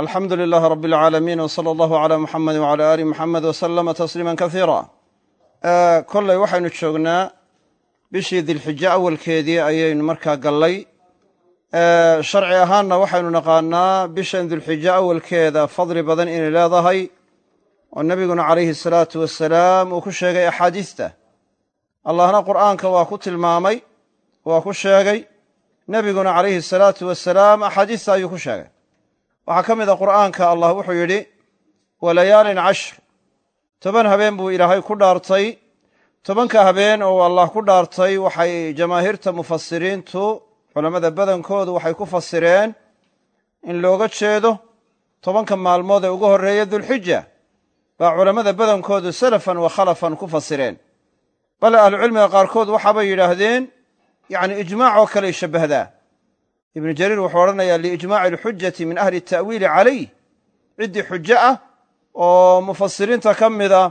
alxamdu lilaah rab alcaalamiin w sala allahu cala muxamedi wcala aali muxamed w salama tasliima kasiira kolley waxaynu joognaa bishii dilxijo awalkeedii ayaynu markaa gallay. Sharci ahaanna waxaynu naqaanaa bishan dilxijo awalkeeda fadli badan inay leedahay oo nebiguna calayhi asalaatu wasalaam uu ku sheegay axaadiista. Allahna qur'aanka waa ku tilmaamay waa ku sheegay. Nebiguna calayhi asalaatu wasalaam axaadiista ayuu ku sheegay waxaa ka mid a qur'aanka allah wuxuu yidhi walayaalin cashr. Toban habeen buu ilaahay ku dhaartay. Tobanka habeen oo allah ku dhaartay waxay jamaahiirta mufasiriintu culammada badankoodu waxay ku fasireen in looga jeedo tobanka maalmood ee ugu horreeya dulxija baa culammada badankoodu salafan wa khalafan ku fasireen bale ahlucilmiga qaarkood waxaabay yidhaahdeen yacni ijmaac oo kaley shabbahdaa ibnu jariir wuxuu odhanayaa liijmaaci alxujati min ahli ta'wiili calayh ciddii xujo ah oo mufasiriinta ka mida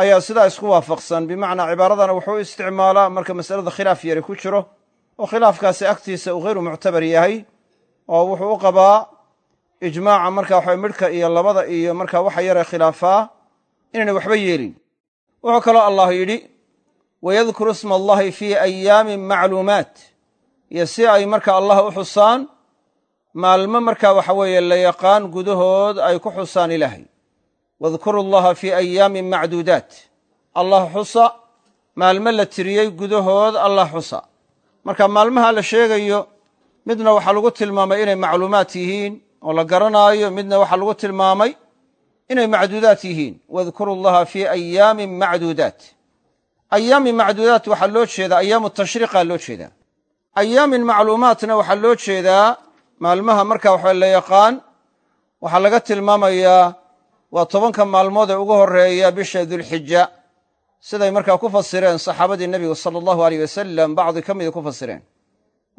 ayaa sidaa isku waafaqsan. Bimacnaa cibaaradana wuxuu isticmaalaa marka masalada khilaaf yari ku jiro oo khilaafkaasi agtiisa uu hayru muctabar yahay oo wuxuu u qabaa ijmaaca marka waxa midhka iyo labada iyo marka waxa yare khilaafaa inaynay waxba yeelin. Wuxuu kaloo allah yidhi wayadkuru isma allahi fii ayaamin macluumaat iyo si ay marka allah u xusaan maalmo marka waxa weeye la yaqaan gudahood ay ku xusaan ilaahay. Wadkuru allaha fii ayaamin macduudaat. Allah xusa maalmo la tiriyey gudahood allah xusa. Marka maalmaha la sheegayo midna waxaa lagu tilmaamay inay macluumaat yihiin oo la garanaayo midna waxaa lagu tilmaamay inay macduudaat yihiin. Wadkuru allaha fii ayaamin macduudaat. Ayaamin macduudaat waxaa loo jeedaa ayaamu tashriiqa loo jeedaa ayaamin macluumaatna waxaa loo jeedaa maalmaha marka waxa la yaqaan. Waxaa laga tilmaamayaa waa tobanka maalmood ee ugu horreeya bisha dulxija siday markaa ku fasireen saxaabadii nebigu sala allahu aleyh wasalam bacdi ka mida ku fasireen.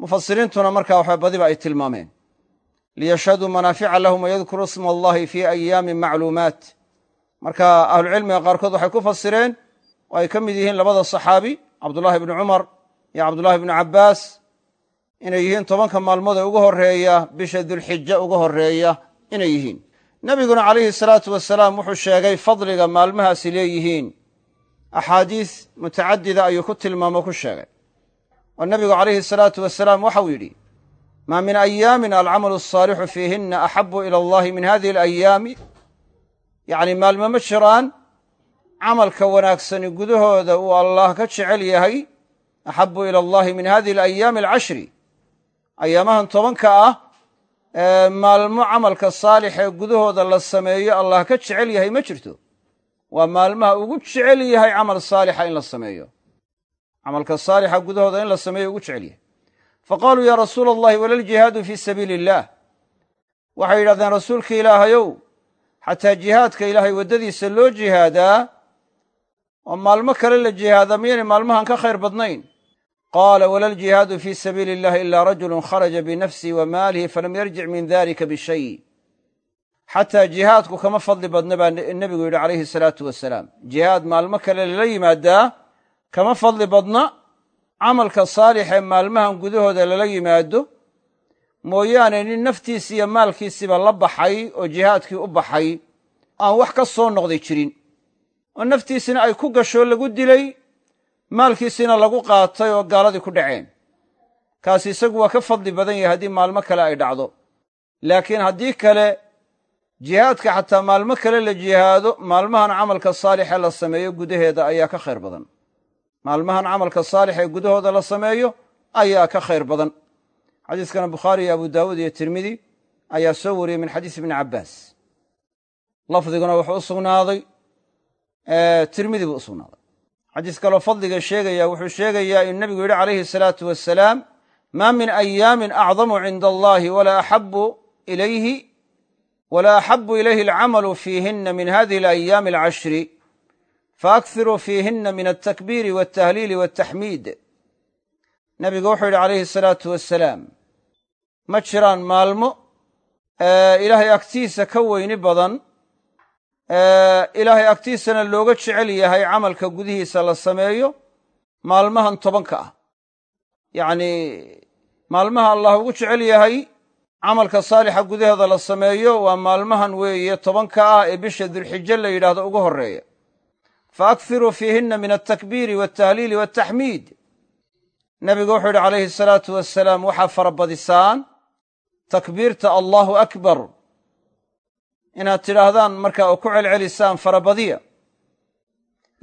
Mufasiriintuna markaa waxa badiba ay tilmaameen. Liyashhaduu manaafica lahum wayadkuru isma allahi fii ayaamin macluumaat. Marka ahlucilmiga qaarkood waxay ku fasireen oo ay ka mid yihiin labada saxaabi cabdullahi bni cumar iyo cabdullaahi bnu cabbaas inay yihiin tobanka maalmood ee ugu horreeya bisha dulxija ugu horreeya inay yihiin. Nebiguna calayhi salaatu wasalaam wuxuu sheegay fadliga maalmahaasi leeyihiin. Axaadiis mutacadida ayuu ku tilmaamo ku sheegay. Oo nebigu calayhi salaatu wasalaam waxau yidhi maa min ayaamin alcamalu asaalixu fiihinna axabu ila allahi min hadihi alayaami yacni maalmo ma jiraan camalka wanaagsani gudahooda uu allah ka jecel yahay axabu ila allahi min hadihi alayaami alcashri ayaamahan tobanka ah ee maalmo camalka saalix ee gudahooda la sameeyo allah ka jecel yahay ma jirto? Waa maalmaha ugu jecel yahay camal saalixa in la sameeyo. Camalka saalixa gudahooda in la sameeyo ugu jecel yahay. Fa qaaluu yaa rasuula allahi wala ljihaadu fii sabiili illaah waxay yidhahdeen rasuulka ilaahayow xataa jihaadka ilaahay waddadiisa loo jihaadaa oo maalmo kale la jihaadaa miyaynay maalmahan ka khayr badnayn qaala wala ljihaadu fii sabiili illahi ilaa rajulun kharaja binafsihi wa maalihi falam yarjic min dalika bishay xataa jihaadku kama fadli badna baa nebigu yidhi calayhi salaatu wasalaam jihaad maalmo kale lala yimaadaa kama fadli badna camalka saalixee maalmahan gudahooda lala yimaado mooyaane nin naftiisi iyo maalkiisiba la baxay oo jihaadkii u baxay aan wax ka soo noqday jirin oo naftiisina ay ku gashoo lagu dilay maalkiisina lagu qaatay oo gaaladii ku dhaceen. Kaasi isagu waa ka fadli badan yahay haddii maalmo kale ay dhacdo. Laakiin haddii kale jihaadka xataa maalmo kale la jihaado maalmahan camalka saalixee la sameeyo gudaheeda ayaa ka khayr badan. Maalmahan camalka saalix ee gudahooda la sameeyo ayaa ka khayr badan. Xadiiskana bukhaari iyo abu daawuud iyo tirmidi ayaa soo wariyey min xadiis ibni cabbaas. Lafdiguna wuxuu u sugnaaday tirmidi buu u sugnaaday xadiis kaloo fadliga sheegaya wuxuu sheegayaa inuu nebigu yidhi calayhi salaatu wasalaam maa min ayaamin acdamu cinda allahi walaa axabu ilayhi walaa axabu ilayhi alcamalu fiihinna min hadihi alayaami alcashri faakiruu fiihinna min altakbiiri waltahliili waltaxmiid nebigu wuxuu yidhi calayhi salaatu wasalaam ma jiraan maalmo ilaahay agtiisa ka weyni badan ilaahay agtiisana looga jecel yahay camalka gudihiisa la sameeyo maalmahan tobanka ah. Yacnii maalmaha allah ugu jecel yahay camalka saalixa gudaheeda la sameeyo waa maalmahan weeye tobanka ah ee bisha dulxijo la yidhaahdo ugu horreeya. Fa akhiruu fiihinna min altakbiiri waltahliili waltaxmiid nebigu wuxuu yidhi calayhi asalaatu wasalaam waxaa farabadisaan takbiirta allaahu akbar inaad tidhaahdaan markaa oo ku celcelisaan farabadiya.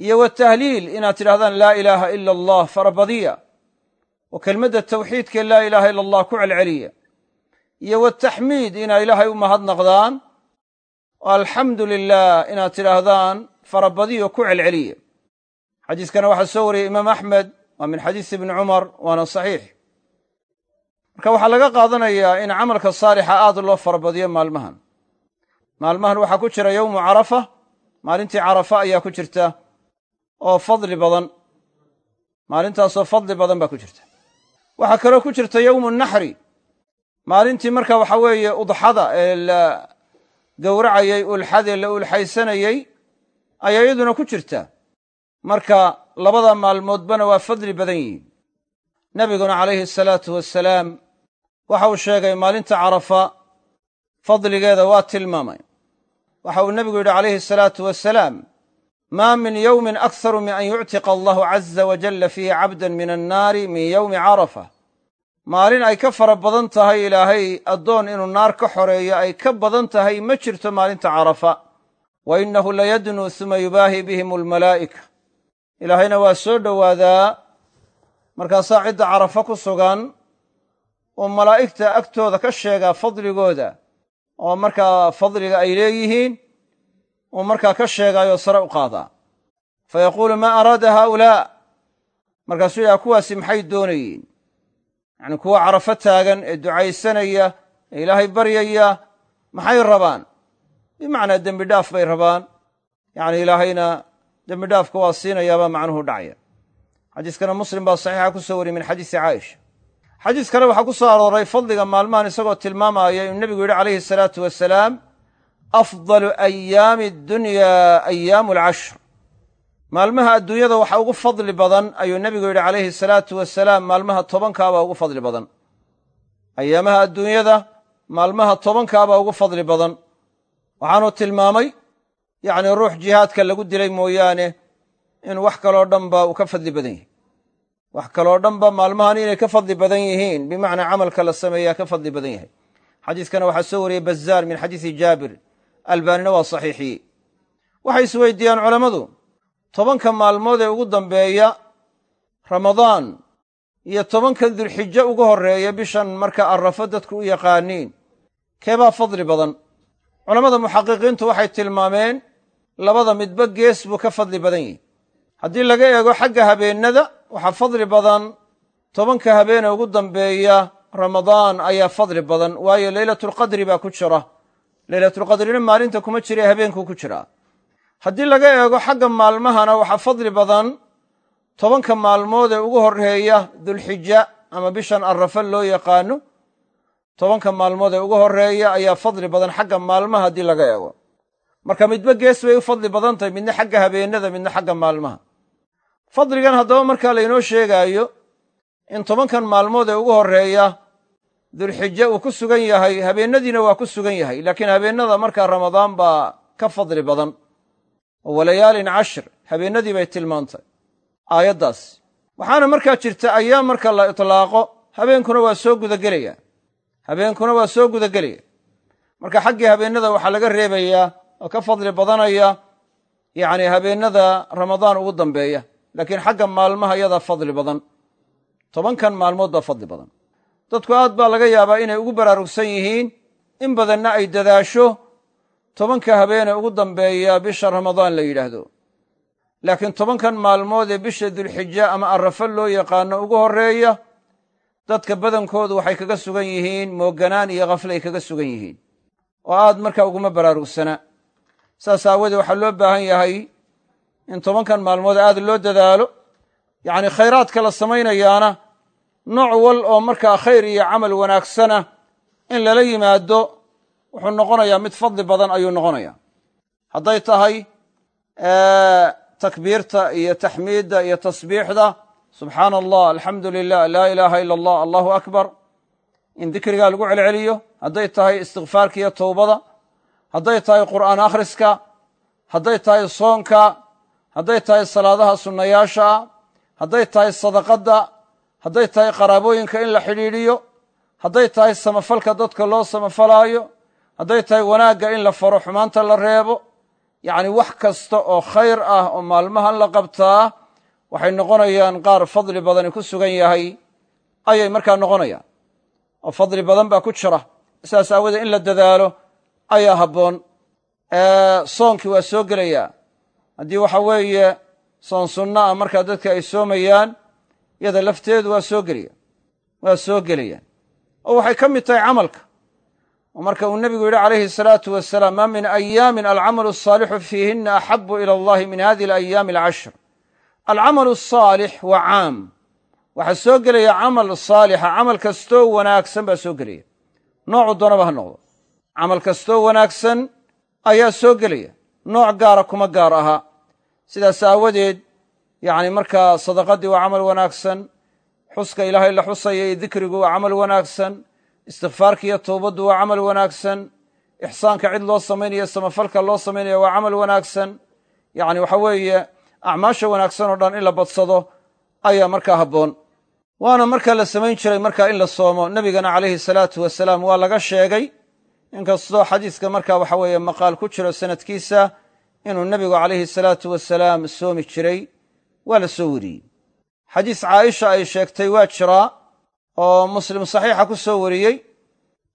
Iyo watahliil inaad tidhahdaan laa ilaaha ila allah farabadiya. Oo kelmadda tawxiidka laa ilaaha ila allah ku celceliya. Iyo wataxmiid inaad ilaahay u mahadnaqdaan. Oo alxamdu lilah inaad tidhaahdaan farabadiyo ku celceliya. Xadiiskana waxaa soo wariyey imaam axmed waa min xadiisi ibni cumar waana saxiix. Marka waxaa laga qaadanayaa in camalka saalixa aad loo farabadiyo maalmahan maalmahan waxaa ku jira yowmu carafa. Maalintii carafa ayaa ku jirta oo fadli badan. Maalintaasoo fadli badan baa ku jirta. Waxaa kaloo ku jirta yowmu naxri. Maalintii marka waxa weeye udxada ee la gowracayey ulxadee la ulxaysanayey ayaa iyaduna ku jirta. Marka labada maalmoodbana waa fadli badan yihiin. Nebiguna calayhi asalaatu wasalaam waxa uu sheegay maalinta carafa fadligeeda waa tilmaamay waxa uu nebigu yidhi calayhi asalaatu wasalaam maa min yowmin akharu min an yuctiqa allahu caza wajalla fiihi cabdan min annaari min yowmi carafa maalin ay ka fara badan tahay ilaahay addoon inuu naar ka xoreeyo ay ka badan tahay ma jirto maalinta carafa wa innahu layadnuu suma yubaahi bihim almalaa'ika. Ilaahayna waa soo dhowaadaa markaasaa cidda carafa ku sugan oo malaa'igta agtooda ka sheegaa fadligooda oo markaa fadliga ay leeyihiin uu markaa ka sheegaayoo sare u qaadaa fa yaquulu maa araada haaulaa? Markaasuu yidhaha kuwaasi maxay doonayeen yacni kuwa carafo taagan ee ducaysanaya ee ilaahay baryaya maxay rabaan? Bimacnaa dembi dhaaf bay rabaan. Yacni ilaahayna dembi dhaafka waa siinayaabaa macnuhu dhacaya. Xadiiskana muslim baa saxiixa ku soo wariyey min xadiisi caaisha xadiis kale waxaa ku soo arooray fadliga maalmahan isagoo tilmaamaya inuu nebigu yidhi calayhi asalaatu wasalaam afdalu ayaami addunyaa ayaamu alcashr. Maalmaha adduunyada waxa ugu fadli badan ayuu nebigu yidhi calayhi asalaatu wasalaam maalmaha tobankaabaa ugu fadli badan. Ayaamaha adduunyada maalmaha tobankaabaa ugu fadli badan. Waxaanuu tilmaamay yacni ruux jihaadka lagu dilay mooyaane in wax kaloo dhanba uu ka fadli badan yahay wax kaloo dhanba maalmahan inay ka fadli badan yihiin. Bimacnaa camalka la sameeyaa ka fadli badan yahay. Xadiiskana waxaa soo wariyey bazaar min xadiisi jaabir. Albaanina waa saxiixiyey waxay isweydiiyaan culammadu tobanka maalmood ee ugu dambeeya ramadaan iyo tobanka dulxijo ugu horreeya bishan marka arrafo dadku u yaqaaniin keebaa fadli badan? Culammada muxaqiqiintu waxay tilmaameen labada midba gees buu ka fadli badan yihi haddii laga eego xagga habeennada waxaa fadli badan tobanka habeene ugu dambeeya ramadaan ayaa fadli badan waayo leylatulqadri baa ku jira. Leylatulqadrina maalinta kuma jira habeenkuu ku jiraa haddii laga eego xagga maalmahana waxaa fadli badan tobanka maalmood ee ugu horreeya dulxija ama bishan arrafa loo yaqaano tobanka maalmood ee ugu horreeya ayaa fadli badan xagga maalmaha haddii laga eego. Marka midba gees bay u fadli badan tahay midna xagga habeenada midna xagga maalmaha fadligan haddaba markaa laynoo sheegaayo in tobankan maalmood ee ugu horreeya dulxije uu ku sugan yahay habeennadiina waa ku sugan yahay laakiin habeennada markaa ramadaan baa ka fadli badan. Oo walayaalin cashir habeennadii bay tilmaantay aayaddaas. Waxaana markaa jirta ayaam marka la itlaaqo habeenkuna waa soo gudagelaya habeenkuna waa soo gudagelaya. Marka xaggii habeennada waxaa laga reebayaa oo ka fadli badanaya yacni habeennada ramadaan ugu dambeeya laakiin xagga maalmaha iyadaa fadli badan. Tobankan maalmood baa fadli badan. Dadku aad baa laga yaabaa inay ugu baraarugsan yihiin in badanna ay dadaasho. Tobanka habeene ugu dambeeya bisha ramadaan la yidhaahdo. Laakiin tobankan maalmood ee bisha dulxija ama arrafo loo yaqaano ugu horreeya dadka badankoodu waxay kaga sugan yihiin mooganaan iyo khaflay kaga sugan yihiin. Oo aad markaa uguma baraarugsana saas aawoodee waxaa loo baahan yahay in tobankan maalmood aad loo dadaalo yacni khayraadka la samaynayaana nooc wal oo markaa khayr iyo camal wanaagsana in lala yimaado wuxuu noqonayaa mid fadli badan ayuu noqonayaa. Hadday tahay takbiirta iyo taxmiidda iyo tasbiixda subxaana allah alxamdu lilah laa ilaaha ila allah allahu akbar in dikrigaa lagu celceliyo. Hadday tahay istikfaarka iyo towbada hadday tahay qur'aan akhriska. Hadday tahay soonka hadday tahay salaadaha sunnayaasha ah hadday tahay sadaqadda hadday tahay qaraabooyinka in la xidhiidhiyo hadday tahay samafalka dadka loo samafalaayo hadday tahay wanaagga in la faro xumaanta la reebo yacni wax kasta oo khayr ah oo maalmahan la qabtaa waxay noqonayaan qaar fadli badani ku sugan yahay ayay markaa noqonayaan. Oo fadli badan baa ku jira. Sidaas aawoodee in la dadaalo ayaa habboon. Soonkii waa soo gelayaa haddii waxa weeye soon sunna ah markaa dadka ay soomayaan yada lafteedu waa soo gelaya waa soo gelayaan. Oo waxay ka mid tahay camalka. Oo marka uu nebigu yidhi calayhi asalaatu wasalaam maa min ayaamin alcamalu asaalixu fiihinna axabu ila allahi min hadihi alayaami alcashr. Alcamalu asaalix waa caam. Waxaa soo gelaya camal saalixa camal kastoo wanaagsan baa soo gelaya. Noocu doonaba ha noqdo. Camal kastoo wanaagsan ayaa soo gelaya. Nooc gaara kuma gaar aha sidaas aawadeed yacni markaa sadaqaddii waa camal wanaagsan xuska ilaahay la xusaya iyo dikrigu waa camal wanaagsan istikfaarka iyo towbaddu waa camal wanaagsan ixsaanka cid loo samaynayo samafalka loo samaynaya waa camal wanaagsan. Yacni waxa weeye acmaasha wanaagsan oo dhan in la badsado ayaa markaa habboon. Waana markaa la samayn jiray markaa in la soomo nebigana calayhi salaatu wasalaam waa laga sheegay. Inkastoo xadiiska markaa waxa weeye maqaal ku jiro sanadkiisa inuu nebigu calayhi salaatu wasalaam soomi jiray waa la soo weriyey xadiis caaisha ay sheegtay waa jiraa oo muslim saxiixa ku soo wariyey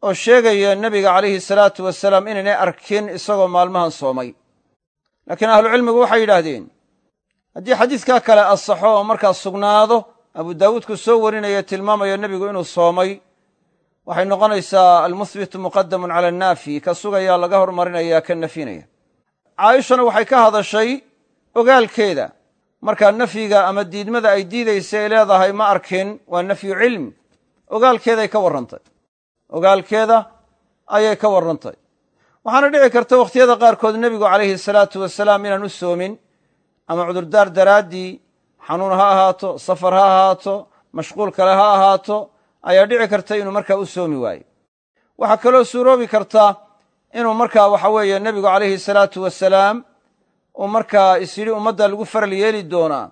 oo sheegaya nebiga calayhi salaatu wasalaam inaynay arkin isagoo maalmahan soomay. Laakiin ahlucilmigu waxay yidhaahdeen haddii xadiiskaa kale asaxo oo markaa sugnaado abu daawuudku soo warinaya tilmaamayo nebigu inuu soomay waxay noqonaysaa almuhbitu muqadamun cala annaafi ka sugayaa laga hormarinaya ka nafinaya caaishana waxay ka hadashay ogaalkeeda. Markaa nafyiga ama diidmada ay diidaysa ay leedahay ma arkin waa nafyu cilmi ogaalkeeday ka warrantay. Ogaalkeeda ayay ka warrantay. Waxaana dhici karta wakhtiyada qaarkood nebigu calayhi salaatu wasalaam inaan u soomin ama cudurdaar daraaddii xanuun ha ahaato safar ha ahaato mashquul kale ha ahaato ayaa dhici karta inuu markaa u soomi waayo. Waxaa kaloo suuroobi karta inuu markaa waxa weeye nebigu calayhi salaatu wasalaam uu markaa is yidhi ummadda lagu faral yeeli doonaa.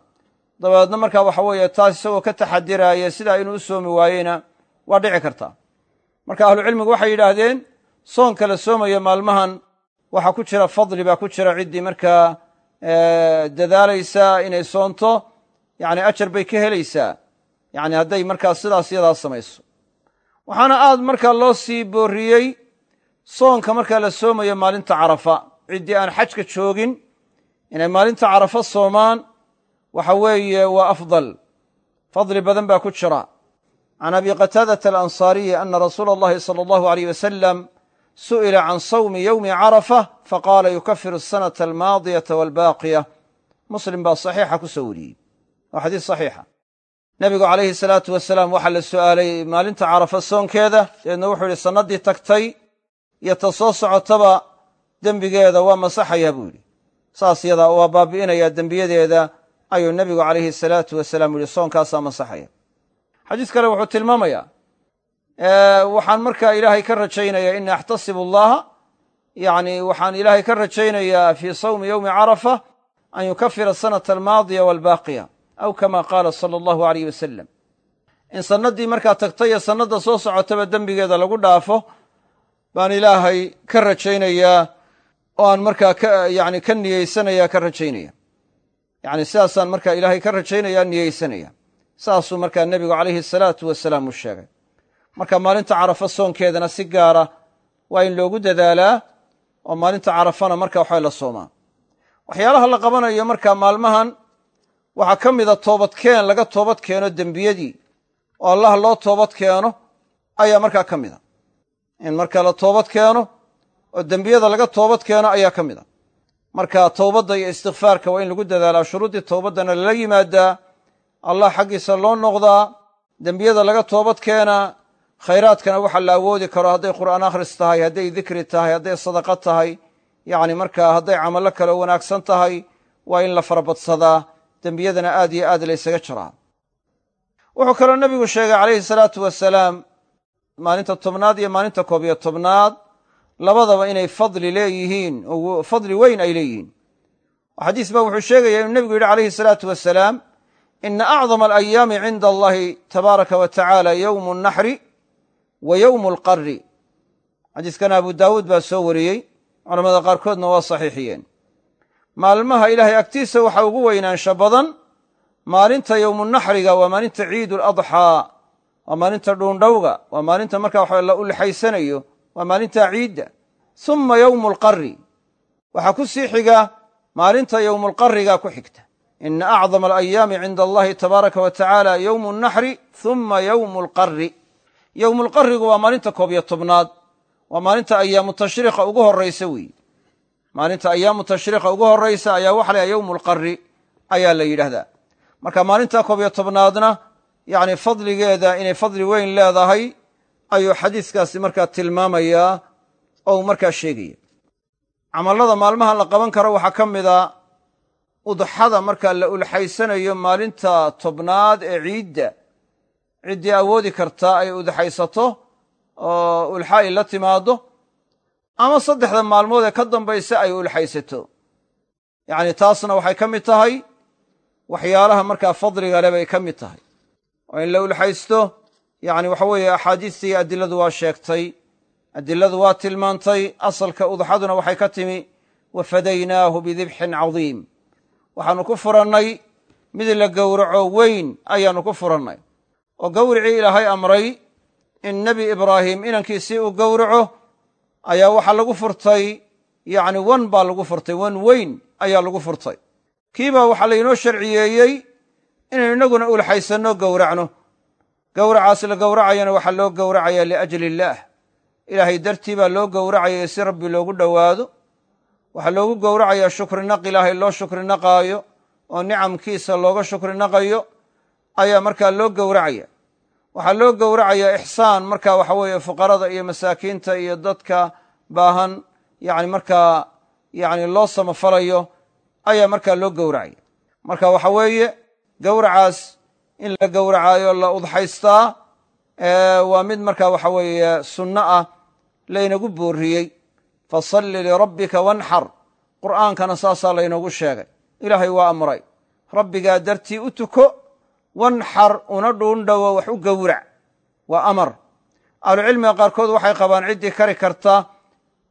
Dabeedna markaa waxa weeye taas isagoo ka taxadiraaya sidaa inuu u soomi waayeyna waa dhici karta. Marka ahlucilmigu waxay yidhaahdeen soonka la soomaya maalmahan waxaa ku jira fadli baa ku jira ciddii markaa dadaalaysaa inay soonto yacni ajar bay ka helaysaa. Yacni hadday markaa sidaas yadaa samayso. Waxaana aad markaa loo sii boorriyey soonka markaa la soomayo maalinta carafa ciddii aan xajka joogin inay maalinta carafa soomaan waxa weeye waa afdal. Fadli badan baa ku jira. Can abi qataadata alansaariyi ana rasuula allahi sala allahu aleyh wasalam su'ila can sawmi yowmi carafa faqaala yukafiru asanata almaadiyata waalbaaqiya muslim baa saxiixa ku soo wariyey. Waa xadiis saxiixa. Nebigu calayhi salaatu wasalaam waxaa la su'aalay maalinta carafa soonkeeda dabeedna wuxuu yidhi sannaddii tagtay iyo ta soo socotaba dembigeeda waa masaxayaa buu yidhi. Saas yadaa waa baabi'inayaa dembiyadeeda ayuu nebigu calayhi salaatu wasalaam yidhi soonkaasaa masaxaya. Xadiis kale wuxuu tilmaamayaa waxaan markaa ilaahay ka rajaynayaa ini axtasibu allaha yani waxaan ilaahay ka rajaynayaa fii sawmi yowmi carafa an yukafira asanata almaadiya waalbaaqiya aw kama qaala sala allahu aleyh wasalam in sannaddii markaa tagtay iyo sannadda soo socotaba dembigeeda lagu dhaafo baan ilaahay ka rajaynayaa oo aan markaa yani ka niyeysanaya ka rajaynaya yani sidaasaan markaa ilaahay ka rajaynaya niyeysanaya saasuu markaa nebigu calayhi asalaatu wasalaam u sheegay. Marka maalinta carafa soonkeedana si gaara waa in loogu dadaalaa oo maalinta carafana marka waxaa la soomaa waxyaalaha la qabanayo markaa maalmahan waxaa ka mida toobadkeen laga toobad keeno dembiyadii oo allah loo toobad keeno ayaa markaa ka mida in marka la toobad keeno oo dembiyada laga toobad keeno ayaa ka mid a. Marka towbadda iyo istikfaarka waa in lagu dadaalaa shuruuddii towbaddana lala yimaadaa allah xaggiisa loo noqdaa dembiyada laga toobad keenaa khayraadkana waxa la awoodi karo hadday qur'aan akhris tahay hadday dikri tahay hadday sadaqad tahay yacni markaa hadday camallo kale wanaagsan tahay waa in la farabadsadaa dembiyadana aad iyo aad laysaga jiraa wuxuu kaloo nebigu sheegay calayhi salaatu wasalaam maalinta tobnaad iyo maalinta koob iyo tobnaad labadaba inay fadli leeyihiin oo fadli weyn ay leeyihiin. Xadiis baa wuxuu sheegaya inuu nebigu yidhi calayhi salaatu wasalaam ina acdama alayaami cinda allahi tabaaraka wa tacaala yowmu naxri wa yowmu alqarri. Xadiiskana abu daawuud baa soo wariyey culamada qaarkoodna waa saxiixiyeen. Maalmaha ilaahay agtiisa waxaa ugu weynaansha badan maalinta yowmunaxriga waa maalinta ciidu ladxaa waa maalinta dhuundhowga waa maalinta markaa waxa la ulixaysanayo waa maalinta ciidda. Summa yowmu alqarri waxaa ku sii xiga maalinta yowmulqarriga ku xigta. Ina acdama alayaami cinda allahi tabaaraka wa tacaala yowmu naxri summa yowmu alqarri yowmulqarrigu waa maalinta koob iyo tobnaad. Waa maalinta ayaamu tashriiqa ugu horraysa weeye maalinta ayaamu tashriiqa ugu horraysa ayaa waxa la yowmu alqarri ayaa la yidhaahdaa. Marka maalinta koob iyo tobnaadna yacni fadligeeda inay fadli weyn leedahay ayuu xadiiskaasi markaa tilmaamayaa oo uu markaa sheegaya. Camallada maalmaha la qaban karo waxaa ka mid a udxada markaa la ulxaysanayo maalinta tobnaad ee ciidda. Ciddii awoodi kartaa ay udxaysato oo ulxa ay la timaaddo ama saddexda maalmood ee ka dambaysa ay ulxaysato. Yacni taasna waxay ka mid tahay waxyaalaha markaa fadliga le bay ka mid tahay oo in la ulxaysto yacni waxa weeye axaadiistii adiladu waa sheegtay. Adiladu waa tilmaantay asalka udxaduna waxay ka timi wa fadaynaahu bidibxin cadiim. Waxaannu ku furannay mid la gowraco weyn ayaannu ku furannay. Oo gowricii ilaahay amray in nebi ibraahim inankiisii uu gowraco ayaa waxaa lagu furtay yacni wan baa lagu furtay wan weyn ayaa lagu furtay. Kiibaa waxaa laynoo sharciyeeyey inaynu innaguna ulxaysanno gowracno. Gowracaas la gowracayana waxaa loo gowracaya liajli illaah ilaahay dartii baa loo gowracaya si rabbi loogu dhowaado. Waxaa loogu gowracayaa shukrinaq ilaahay loo shukrinaqaayo oo nicamkiisa looga shukrinaqayo ayaa markaa loo gowracaya. Waxaa loo gowracayaa ixsaan marka waxa weeye fuqarada iyo masaakiinta iyo dadka baahan yani markaa yani loo samafalayo ayaa markaa loo gowracaya. Marka waxa weeye gowracaas in la gowracaayo la udxaystaa waa mid marka waxa weeye sunno ah laynagu booriyey fasalli lirabbika wanxar. Qur'aankana saasaa laynoogu sheegay. Ilaahay waa amray. Rabbigaa dartii u tuko wanxar una dhuundhowo wax u gowrac waa amar. Ahlucilmiga qaarkood waxay qabaan ciddii kari karta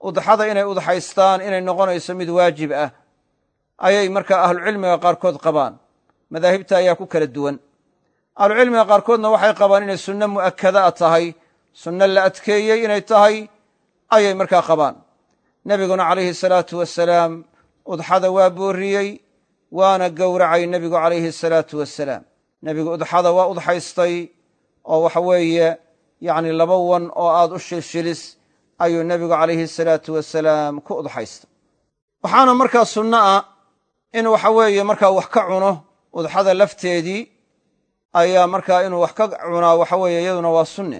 udxada inay udxaystaan inay noqonayso mid waajib ah. Ayay markaa ahlucilmiga qaarkood qabaan madaahibta ayaa ku kala duwan. Ahlucilmiga qaarkoodna waxay qabaan inay sunno mu'akada tahay sunno la adkeeyey inay tahay ayay markaa qabaan. Nebiguna calayhi salaatu wasalaam udxada waa booriyey waana gowracay nebigu calayhi salaatu wasalaam nebigu udxada waa udxaystay oo waxa weeye yacni laba wan oo aad u shilshilis ayuu nebigu calayhi salaatu wasalaam ku udxaystay. Waxaana markaa sunno ah in waxa weeye markaa wax ka cuno udxada lafteedii ayaa markaa inuu wax ka cunaa waxa weeye iyaduna waa sunne.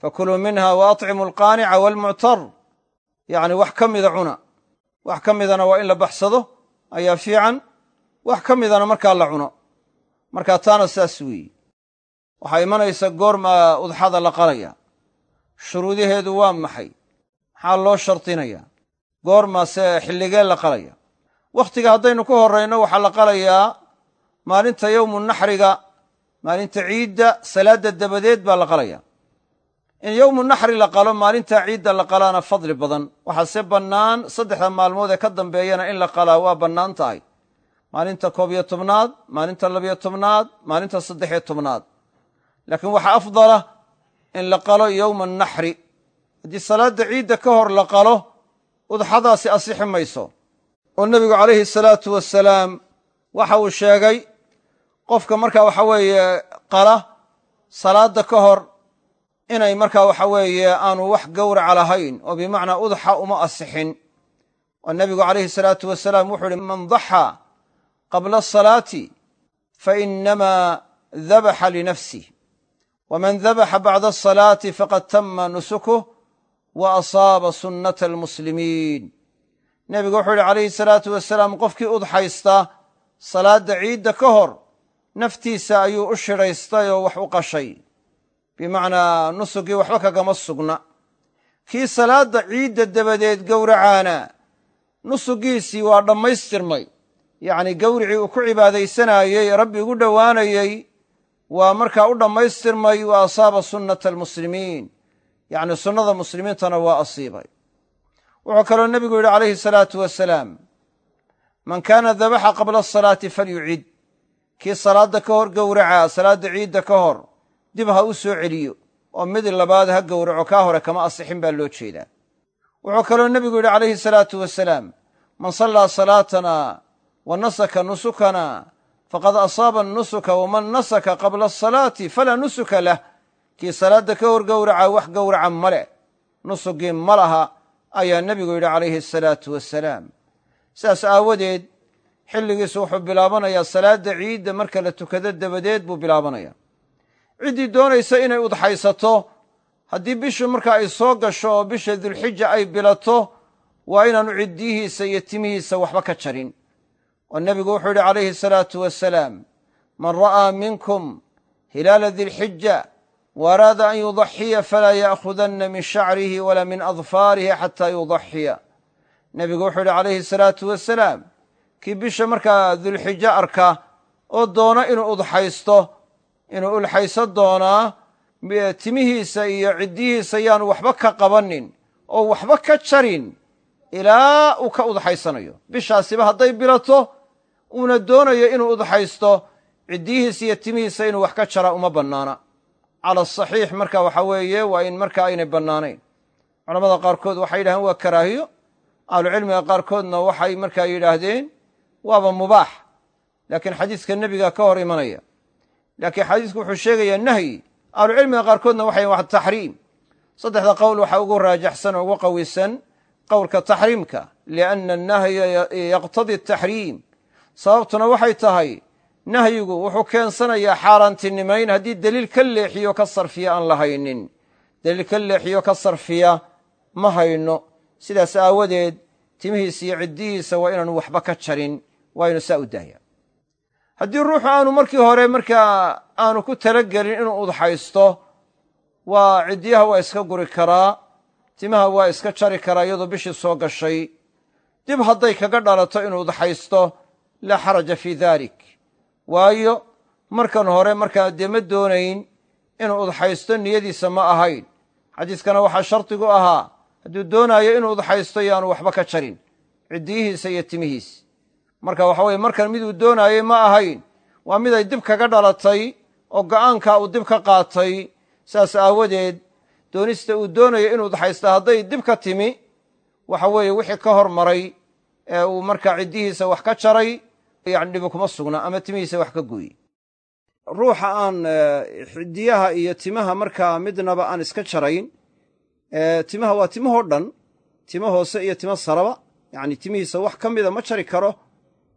Fakuluu minha wa atcimu alqaanica waalmuctar. Yacni wax ka mida cuna. Wax ka midana waa in la baxsado ayaa fiican. Wax ka midana markaa la cuno. Markaa taana saas weeye. Waxaa imanaysa goormaa udxada la qalaya. Shuruudaheedu waa maxay? Maxaa loo shardinayaa goormaase xilligee la qalaya. Wakhtiga haddaynu ku horrayno waxaa la qalayaa maalinta yowmu naxriga maalinta ciidda salaadda dabadeed baa la qalaya. In yowmu naxri la qalo maalinta ciidda la qalaana fadli badan. Waxaase bannaan saddexda maalmood ee ka dambeeyana in la qalaa waa bannaan tahay. Maalinta koob iyo tobnaad maalinta labiyo tobnaad maalinta saddexiyo tobnaad. Laakiin waxaa afdala in la qalo yowma naxri. Haddii salaadda ciidda ka hor la qalo udxadaasi asixi mayso. Oo nebigu calayhi salaatu wasalaam waxa uu sheegay qofka markaa waxa weeye qala salaadda ka hor inay markaa waxa weeye aanu wax gowraca lahayn oo bimacnaa udxa uma asixin. Oo nebigu calayhi salaatu wasalaam wuxuu ihi man daxaa qabla asalaati fainamaa dabaxa linafsih waman dabaxa bacda asalaati faqad tama nusukuh wa asaaba sunnata almuslimiin. Nebigu wuxuu yihi calayhi salaatu wasalaam qofkii udxaysta salaadda ciidda ka hor naftiisa ayuu u shidhaystay oo wax u qashay. Bimacnaa nusugii waxba kagama sugna. Kii salaadda ciidda dabadeed gowracaana nusugiisii waa dhammaystirmay. Yacnii gowricii uu ku cibaadaysanaayey rabbi ugu dhowaanayey waa markaa u dhammaystirmay wa asaaba sunnata almuslimiin. Yacni sunnada muslimiintana waa asiibay. Wuxuu kaloo nebigu yidhi calayhi salaatu wasalaam man kaana dabaxa qabla asalaati falyucid kii salaadda ka hor gowracaa salaadda ciidda ka hor dib ha u soo celiyo oo mid labaad ha gowraco kaa hore kama asixin baa loo jeedaa wuxuu kaloo nebigu yidhi calayhi salaatu wasalaam man sallaa salaatana wa nasaka nusukana faqad asaaba nusuka waman nasaka qabla asalaati falaa nusuka lah. Kii salaadda ka hor gowraca wax gowraca male nusugii ma laha ayaa nebigu yidhi calayhi asalaatu wasalaam. Sidaas aawadeed xilligiisu wuxuu bilaabanayaa salaadda ciidda marka la tukado dabadeed buu bilaabanaya. Ciddii doonaysa inay udxaysato haddii bishu marka ay soo gasho oo bisha dulxija ay bilato waa inaanu ciddiyihiisa iyo timihiisa waxba ka jarin. Oo nebigu wuxuu yidhi calayhi asalaatu wasalaam man ra'aa minkum hilaala dilxija wa araada an yudaxiya falaa ya'khudanna min shacrihi walaa min adfaarihi xataa yudaxiya. Nebigu wuxuu yidhi calayhi asalaatu wasalaam kii bisha markaa dulxijo arka oo doona inuu udxaysto inuu ulxaysan doonaa timihiisa iyo ciddihiisa yaanu waxba ka qabanin oo waxba ka jarin ilaa uu ka udxaysanayo bishaasiba hadday bilato uuna doonayo inuu udxaysto ciddiyihiisa iyo timihiisa inuu wax ka jaraa uma bannaana. Cala asaxiix marka waxa weeye waa in marka aynay bannaanayn. Culamada qaarkood waxay yidhahdeen waa karaahiyo ahlucilmiga qaarkoodna waxay markaa yidhaahdeen waaba mubaax. Laakiin xadiiska nebiga ka hor imanaya. Laakiin xadiisku wuxuu sheegayaa nahyi. Ahlucilmiga qaarkoodna waxay wax taxriim. Saddexda qowl waxaa ugu raajaxsan oo ugu qawisan qowlka taxriimka lianna annahya yaqtadi taxriim sababtuna waxay tahay nahyigu wuxuu keensanayaa xaaraantinimayn haddii deliil ka leexiyo ka sarfiya aan la haynin deliil ka leexiyo ka sarfiya ma hayno. Sidaas aawadeed timihiisa iyo ciddihiisa waa inaanu waxba ka jarin waa inu saa u daaya. Haddii ruuxu aanu markii hore markaa aanu ku talagelin inuu udxaysto waa ciddiyaha waa iska guri karaa timaha waa iska jari karaa iyadoo bishii soo gashay. Dib hadday kaga dhalato inuu udxaysto laa xaraja fii dalik waayo markan hore markaa dee ma doonayn inuu udxaysto niyadiisa ma ahayn. Xadiiskana waxaa shardigu ahaa hadduu doonaayo inuu udxaysto yaanu waxba ka jarin ciddiyihiisa iyo timihiisa marka waxa weye markan miduu doonaayey ma ahayn. Waa mid ay dib kaga dhalatay oo go'aankaa uu dib ka qaatay. Saas aawadeed doonista uu doonayo inuu udxaysta hadday dib ka timi waxa weeye wixii ka hor maray ee uu markaa ciddihiisa wax ka jaray yani dhibi kuma sugna ama timihiisa wax ka gooyey ruuxa aan ciddiyaha iyo timaha markaa midnaba aan iska jarayn timaha waa timahoo dhan timo hoose iyo timo saraba yani timihiisa wax ka mida ma jari karo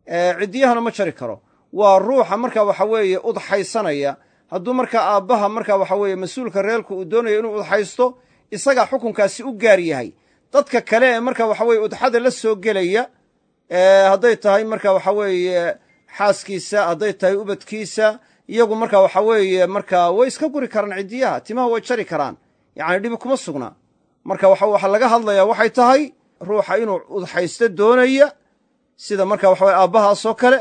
ciddiyahana ma jari karo. Waa ruuxa marka waxa weeye udxaysanaya. Hadduu markaa aabbaha marka waxa weeye mas'uulka reerku uu doonayo inuu udxaysto isagaa xukunkaasi u gaar yahay. Dadka kale ee marka waxa weye udxada la soo gelaya hadday tahay marka waxa weeye xaaskiisa hadday tahay ubadkiisa iyagu marka waxa weeye marka way iska guri karaan ciddiyaha timaha way jari karaan. Yacni dhibi kuma sugna. Marka waxa laga hadlayaa waxay tahay ruuxa inuu udxaysto doonaya sida marka waxa weye aabbahaasoo kale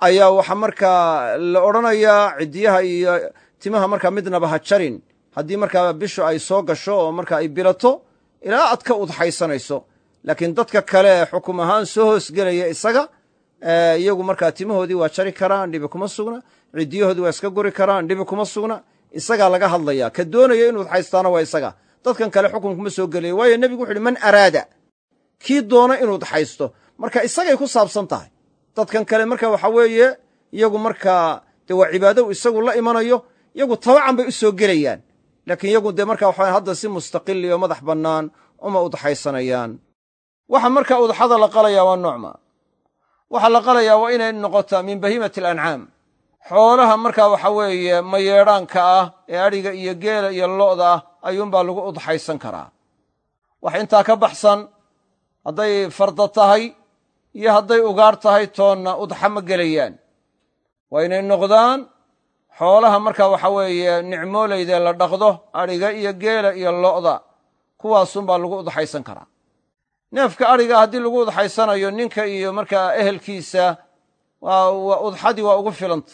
ayaa waxa markaa la odhanayaa ciddiyaha iyo timaha markaa midnaba ha jarin. Haddii markaa bishu ay soo gasho oo marka ay bilato ilaa aad ka udxaysanayso laakiin dadka kale xukum ahaan soo hoosgelaya isaga iyagu markaa timahoodii waa jari karaan dhibi kuma sugna. Ciddiyahoodii waa iska guri karaan dhibi kuma sugna. Isagaa laga hadlaya ka doonaya inuu udxaystaana waa isaga. Dadkan kale xukum kuma soo gelaya waayo nebigu wuxu uhi man araada kii doona inuu udxaysto marka isagay ku saabsan tahay. Dadkan kale marka waxa weeye iyagu markaa dee waa cibaado isagu la imanayo iyagu tabacan bay u soo gelayaan. Laakiin iyagu dee marka waxa hadda si mustaqili oo madax bannaan uma udxaysanayaan. Waxa marka udxada la qalaya waa noocma waxaa la qalayaa waa inay noqotaa min bahiimati alancaam xoolaha marka waxa weeye mayeedhaanka ah ee adhiga iyo geela iyo lo'da ah ayuunbaa lagu udxaysan karaa. Wax intaa ka baxsan hadday farda tahay iyo hadday ugaar tahay toonna udxa ma gelayaan. Waa inay noqdaan xoolaha marka waxa weeye nicmoolayda la dhaqdo adhiga iyo geela iyo lo'da kuwaasunbaa lagu udxaysan karaa. Neefka adhiga haddii lagu udxaysanayo ninka iyo markaa ehelkiisa udxadii waa ugu filanta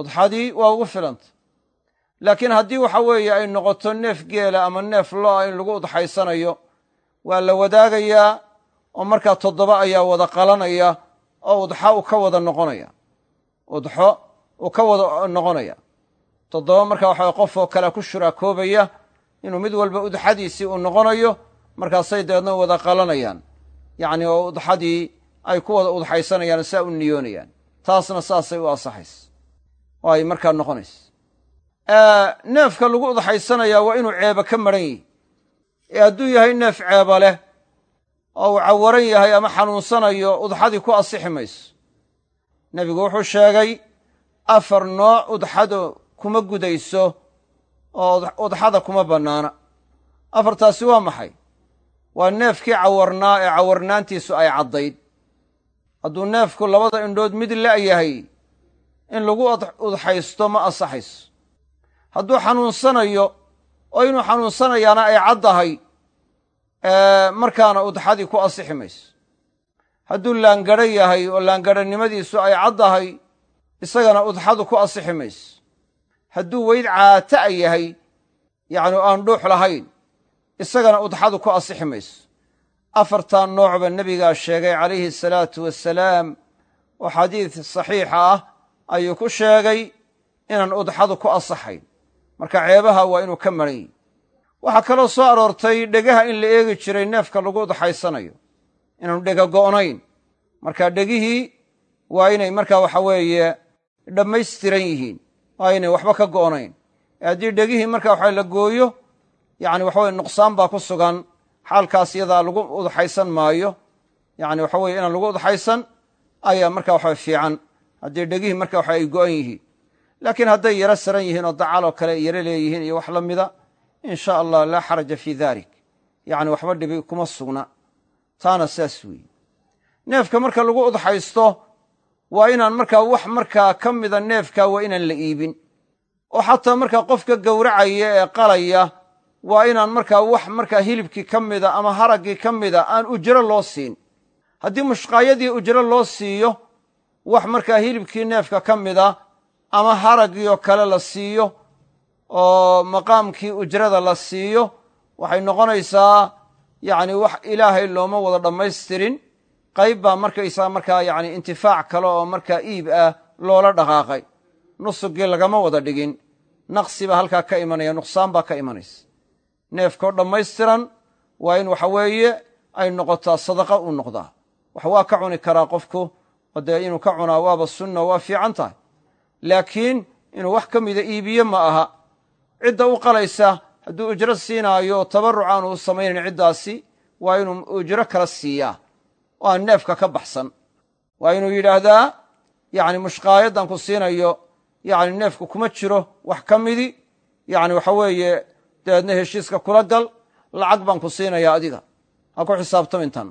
udxadii waa ugu filanta laakiin haddii waxa weeye ay noqoto neef geela ama neef lo'a in lagu udxaysanayo waa la wadaagayaa oo markaa toddoba ayaa wada qalanaya oo udxo u ka wada noqonaya. Udxo uu ka wada noqonaya. Toddoba marka waxa qof oo kale ku shuraakoobaya inuu mid walba udxadiisii uu noqonayo markaasay dabeedna wada qalanayaan. Yacni oo udxadii ay ku wada udxaysanayaan saa u niyoonayaan. Taasna saasay u asaxaysa oo ay markaa noqonaysa neefka lagu udxaysanayaa waa inuu ceeba ka maran yihi ee hadduu yahay neef ceeba leh oo uu cawaran yahay ama xanuunsanayo udxadii ku asixi mayso. Nebigu wuxuu sheegay afar nooc udxado kuma gudayso oo udxada kuma bannaana. Afartaasi waa maxay? Waa neefkii cawarnaa ee cawarnaantiisu ay caddayd. Hadduu neefku labada indhood mid la' yahay in lagu udxaysto ma asaxayso. Hadduu xanuunsanayo oo inuu xanuunsanayaana ay caddahay markaana udxadii ku asixi mayso. Hadduu laangadho yahay oo laangadhanimadiisu ay caddahay isagana udxadu ku asixi mayso. Hadduu weyd caata'a yahay yacni aan dhuux lahayn isagana udxadu ku asixi mayso. Afartan noocba nebigaa sheegay calayhi asalaatu wassalaam oo xadiid saxiixa ah ayuu ku sheegay inaan udxadu ku asaxayn. Marka ceebaha waa inuu ka maran yihi waxaa kaloo soo aroortay dhegaha in la eegi jiray neefka lagu udxaysanayo inaanu dhega go'nayn marka dhegihii waa inay markaa waxa weeye dhammaystiran yihiin waa inay waxba ka go'nayn haddii dhegihii marka waxa la gooyo yacni waxa weye nuqsaan baa ku sugan xaalkaas iyadaa lagu udxaysan maayo. Yacni waxa weye inaan lagu udxaysan ayaa marka waxa fiican haddii dhegihii marka waxa ay go'an yihiin. Laakiin hadday yaro saran yihiin oo dacaloo kale yaro leeyihiin iyo wax la mida in sha allah laa xaraja fii dalik. Yacni waxba dhibi kuma sugna. Taana saas weeye. Neefka marka lagu udxaysto waa inaan markaa wax markaa ka mida neefka waa inaan la iibin. Oo xataa markaa qofka gowracaya ee qalaya waa inaan markaa wax markaa hilibkii ka mida ama haraggii ka mida aan ujro loo siin. Haddii mushqaayadii ujro loo siiyo wax markaa hilibkii neefka ka mida ama haraggiioo kale la siiyo oo maqaamkii ujrada la siiyo waxay noqonaysaa yacni wax ilaahay looma wada dhammaystirin. Qayb baa markaysaa markaa yacni intifaac kale oo markaa iib ah loola dhaqaaqay. Nusugii lagama wada dhigin. Naqsi baa halkaa ka imanaya nuqsaan baa ka imanaysa. Neefkao dhammaystiran waa in waxa weeye ay noqotaa sadaqa u noqdaa. Wax waa ka cuni karaa qofku oo dee inuu ka cunaa waaba sunna waa fiican tahay. Laakiin inuu wax ka mida iibiye ma aha cidda u qalaysa hadduu ujro siinaayo oo tabarruc aanu u samaynayn ciddaasi waa inuu ujro kala siiyaa oo neefka ka baxsan. Waa inuu yidhaahdaa yacni mushqaayaddan ku siinayo yacni neefku kuma jiro wax ka midi yacni waxa weeye dabeedna heshiiska kula gal lacag baan ku siinayaa adiga. Ha ku xisaabtamintan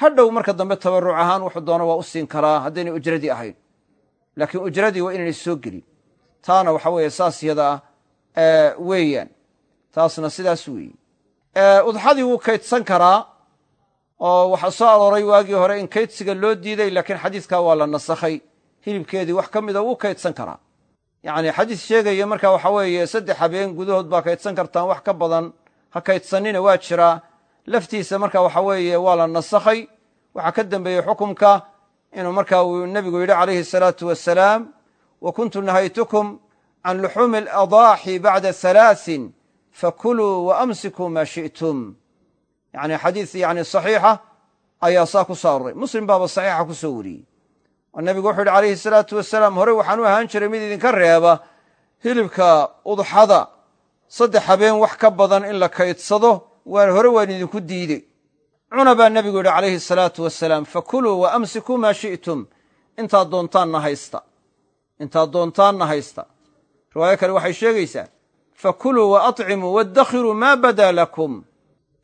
hadhow marka dambe tabarruc ahaan wuxuu doono waa u siin karaa haddaynay ujradii ahayn. Laakiin ujradii waa inaynay soo gelin. Taana waxa weeye saas yada ah weeyaan. Taasna sidaas weeye udxadii wuu kaydsan karaa oo waxaa soo arooray waagii hore in kaydsiga loo diiday laakiin xadiidkaa waa la nasakhay. Hilibkeedii wax ka mida wuu kaydsan karaa. Yacni xadiis sheegaya marka waxa weeye saddex habeen gudahood baa kaydsan kartaan wax ka badan ha kaydsanina waa jiraa laftiisa marka waxa weeye waa la nasakhay. Waxaa ka dambeeyey xukumka inuu marka uu nebigu yidhi calayhi asalaatu wasalaam wa kuntu nahaytukum can luxuumi aladaaxi bacda halaasin fakuluu wa amsikuu maa shi'tum. Yani xadiis yani saxiixa ayaa saa ku soo aroray muslim baaba saxiixa ku soo wariyey. Oo nebigu wuxuu yidhi calayhi salaatu wasalaam horey waxaan u ahaan jiray mid idinka reeba hilibka udxada. Saddex habeen wax ka badan in la kaydsado waan hore waan idinku diidey. Cuna baa nebigu yidhi calayhi asalaatu wasalaam fakuluu wa amsikuu maa shi'tum. Intaad doontaanna haysta. Intaad doontaanna haysta riwaayo kale waxay sheegaysaa fakuluu wa atcimuu waaddakhiruu maa badaa lakum.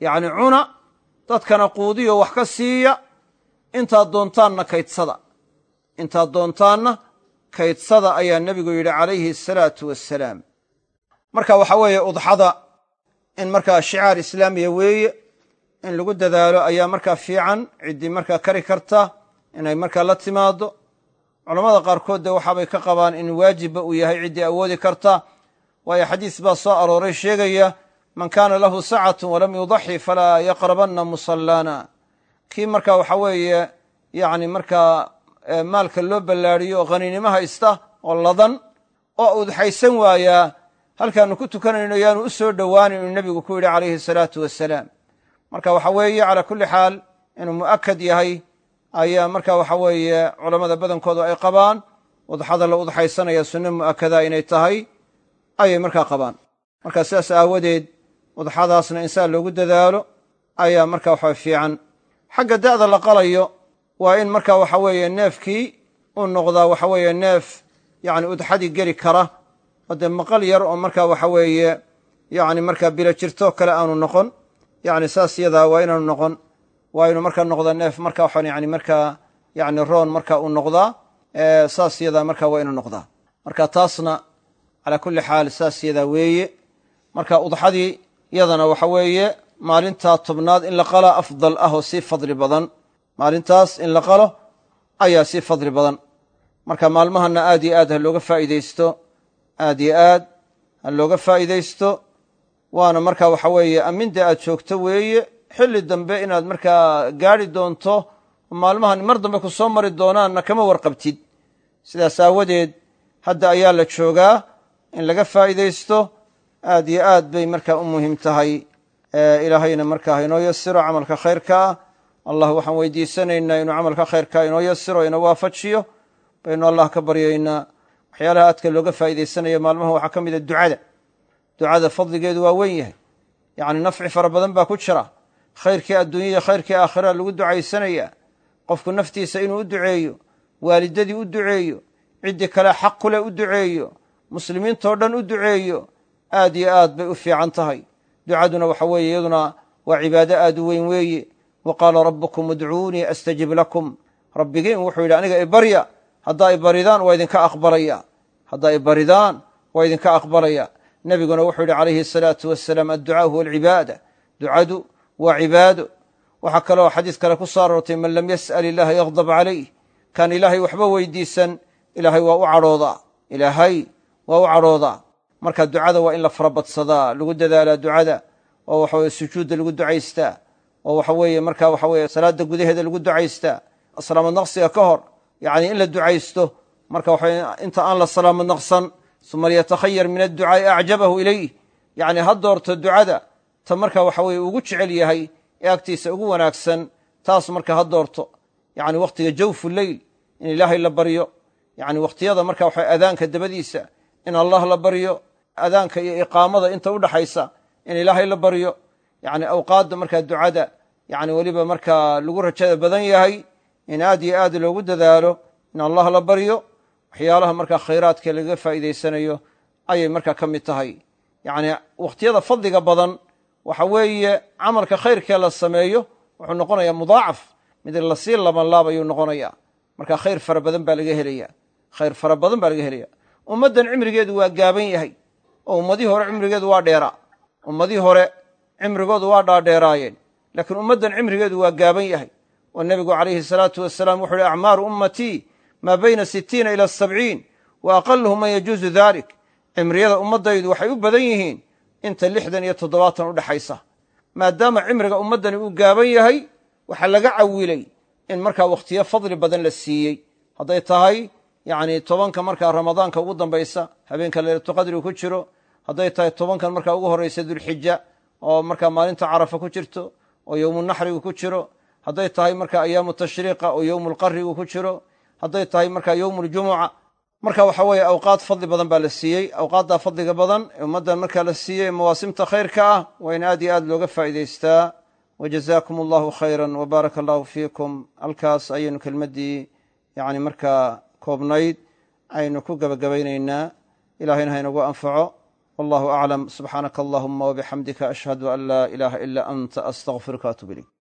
Yacni cuna dadkana quudiyo wax ka siiya intaad doontaanna kaydsada. Intaad doontaanna kaydsada ayaa nebigu yidhi calayhi asalaatu wassalaam. Marka waxa weeye udxada in markaa shicaar islaamiya weeye in lagu dadaalo ayaa markaa fiican ciddii markaa kari karta inay markaa la timaado culammada qaarkood waxaabay ka qabaan in waajibba uu yahay ciddii awoodi karta waayo xadiis baa soo arooray sheegaya man kaana lahu sacatun walam yudaxi falaa yaqrabanna musallaana kii marka waxa weeye yacni markaa maalka loo ballaadhiyo oo khaniinimo haysta oo ladan oo udxaysan waayaa halkaannu ku tukanayno yaanu u soo dhowaanin inuu nebigu ku yidhi calayhi salaatu wassalaam. Marka waxa weeye calaa kulli xaal inuu mu'akad yahay ayaa marka waxa weeye culammada badankoodu ay qabaan udxada la udxaysanaya sunno mu'akada inay tahay ayay markaa qabaan. Marka sidaas aawadeed udxadaasna insaan loogu dadaalo ayaa marka waxa fiican. Xagga da'da la qalayo waa in marka waxa weeye neefkii u noqdaa waxa weeye neef yacni udxadii geli kara oo dee maqal yar oo marka waxa weeye yacni markaa bilo jirto kale aanu noqon yacni saas yadaa waa inaanu noqon waa inuu markaa noqda neef marka waxaan yani markaa yani roon marka uu noqdaa saas yadaa marka waa inuu noqdaa. Marka taasna calaa kulli xaal saas yadaa weeye. Marka udxadii yadana waxa weeye maalintaa tobnaad in la qala afdal ah oo sii fadli badan. Maalintaas in la qalo ayaa sii fadli badan. Marka maalmahana aad yo aad ha looga faa'iidaysto aad yo aad ha looga faa'iidaysto. Waana marka waxa weeye amminda aad joogto weeye xilli dambe inaad markaa gaadhi doonto maalmahan mar dambe ku soo mari doonaanna kama warqabtid. Sidaas aawadeed hadda ayaa la joogaa in laga faa'iidaysto. Aad yo aad bay markaa u muhiim tahay ilaahayna markaa hainoo yasiro camalka khayrka. Ah allah waxaan weydiisanaynaa inuu camalka khayrkaa inoo yasiro ina waafajiyo. Baynu allah ka baryaynaa. Waxyaalaha aadka looga faa'iidaysanayo maalmaha waxaa ka mida ducada. Ducada fadligeedu waa weyn yahay. Yacni nafci fara badan baa ku jira khayrkii adduunyaya khayrkii aakhira lagu ducaysanayaa qofku naftiisa inuu u duceeyo waalidadii u duceeyo ciddii kale xaq kuleh u duceeyo muslimiintoo dhan u duceeyo aad yo aad bay u fiican tahay. Ducaduna waxa weeye iyaduna waa cibaado aad u weyn weeye. Wa qaala rabbukum udcuunii astajib lakum. Rabbigiin wuxuu yidhi aniga ibarya haddaa ibaridaan waa idinka aqbalaya. Haddaa ibaridaan waa idinka aqbalaya. Nebiguna wuxuu yidhi calayhi asalaatu wasalaam adducaa huwa alcibaada ducadu waa cibaado waxaa kaloo xadiis kale ku soo man lam yas'al illaaha yagdab calayh kaan ilaahay waxba weydiisan ilaahay waa u cadhoodaa ilaahay waa u cadhoodaa. Marka ducada waa in la farabadsadaa lagu dadaalaa ducada oo waxaweye sujuudda lagu ducaystaa oo waxa weeye marka waxa weye salaada gudaheeda lagu ducaystaa salaamad naqsiga ka hor yacni in la ducaysto marka waxa inta aan la salaamad naqsan uma liyatakhayar min adducaa'i acjabahu ilayh. Yacni ha doorto ducada ta marka waxa weye ugu jecel yahay ee agtiisa ugu wanaagsan taas marka ha doorto. Yacni wakhtiga jawfu leyl in ilaahay la baryo yacni wakhtiyada marka waxa adaanka dabadiisa in allah la baryo adaanka iyo iqaamada inta u dhaxaysa in ilaahay la baryo yacni awqaadda markaa ducada yacni weliba markaa lagu rajada badan yahay in aad iyo aad loogu dadaalo in allah la baryo waxyaalaha markaa khayraadka lagaga faa'iidaysanayo ayay markaa ka mid tahay. Yacni wakhtiyada fadliga badan waxa weeye camalka khayrkee la sameeyo wuxuu noqonayaa mudaacaf. Mid la sii labanlaab ayuu noqonayaa. Marka khayr fara badan baa laga helaya khayr fara badan baa laga helaya ummaddan cimrigeedu waa gaaban yahay. Oo ummadihii hore cimrigeedu waa dheeraa. Ummadihii hore cimrigoodu waa dhaadheeraayeen. Laakiin ummaddan cimrigeedu waa gaaban yahay. Oo nebigu calayhi salaatu wasalaam wuxu uhi acmaaru ummatii maa bayna sittiina ila sabciin wa aqaluhum man yajuusu dalik cimriyada ummaddaydu waxay u badan yihiin inta lixdan iyo toddobaatan u dhexaysa maadaama cimriga ummaddani uu gaaban yahay waxaa laga cawilay in markaa wakhtiyo fadli badan la siiyey. Hadday tahay yacni tobanka markaa ramadaanka ugu dambaysa habeenka leylatuqadrigu ku jiro hadday tahay tobankan markaa ugu horraysa dulxija oo markaa maalinta carafa ku jirto oo yowmunaxrigu ku jiro. Hadday tahay markaa ayaamu tashriiqa oo yowmulqarigu ku jiro. Hadday tahay markaa yowmuljumuca marka waxa weeye awqaad fadli badan baa la siiyey. Awqaaddaa fadliga badan ee ummaddan markaa la siiyey mawaasimta khayrka ah waa in aad iyo aad looga faa'iidaystaa. Wajazaakum allahu khayra wbaaraka allahu fiikum. Halkaas ayaynu kelmaddii yani markaa koobnayd aynu ku gebagabaynaynaa ilahayna haynagu anfaco. Wallahu aclam subxaanaka allahuma wabixamdika ashhadu an laa ilaaha ila anta astaqfiruka atub ilayk